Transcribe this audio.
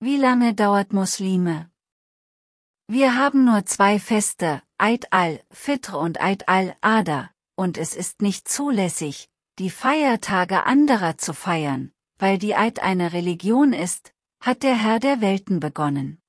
Wie lange dauert Muslime? Wir haben nur zwei Feste, Eid al-Fitr und Eid al-Ada, und es ist nicht zulässig, die Feiertage anderer zu feiern, weil die Eid eine Religion ist, hat der Herr der Welten begonnen.